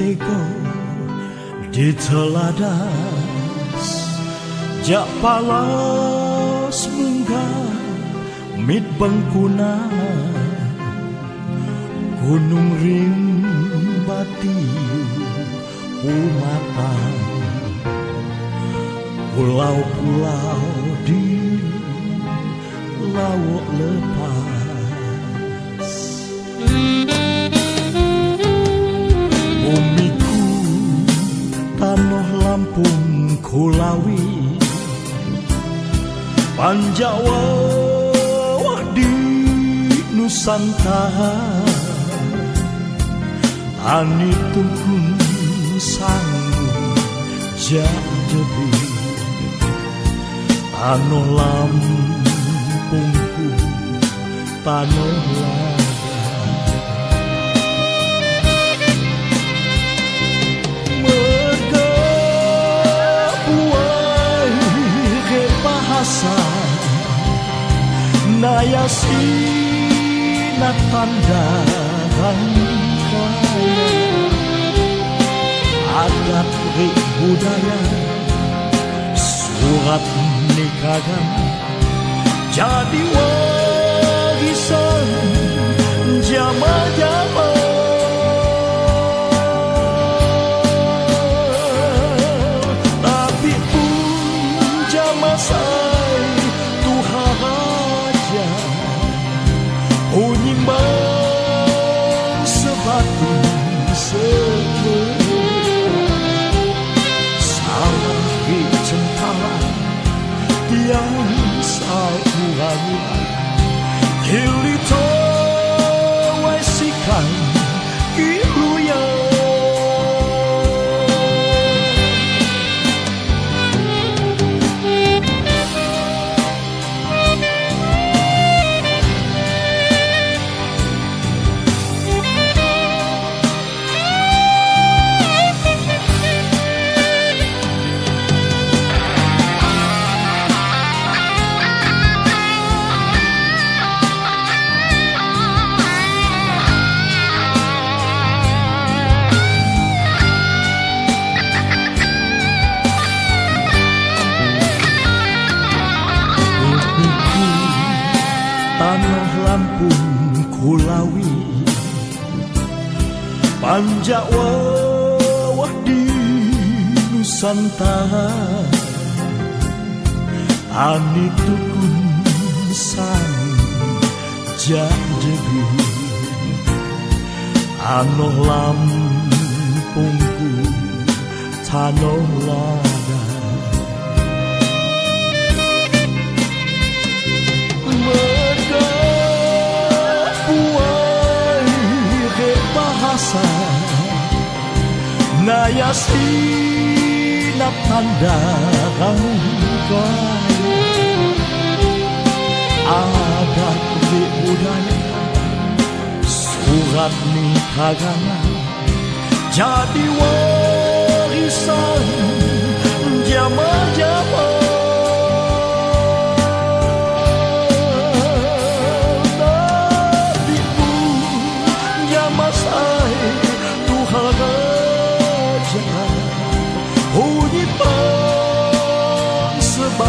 Ya anak tego di teladas. Jak palas munggah mit bengkuna Gunung rimbati umatan. Pulau-pulau di laut lepas Panjawa di Nusantara. Ani tukun sanggup jadi. Tanah Lampungku Tanah Lada Naya sinat pandangan kaya Adat budaya Surat nikahan Jadi wajah champions are who I will. He'll tanah Lampung Kulawi. Panjawa di Nusantara. Ani tukun sang jadi Anoh Lampungku Tanah Lada Naya sinap pandangan Ada di budaya Surat nikahan Jadi warisan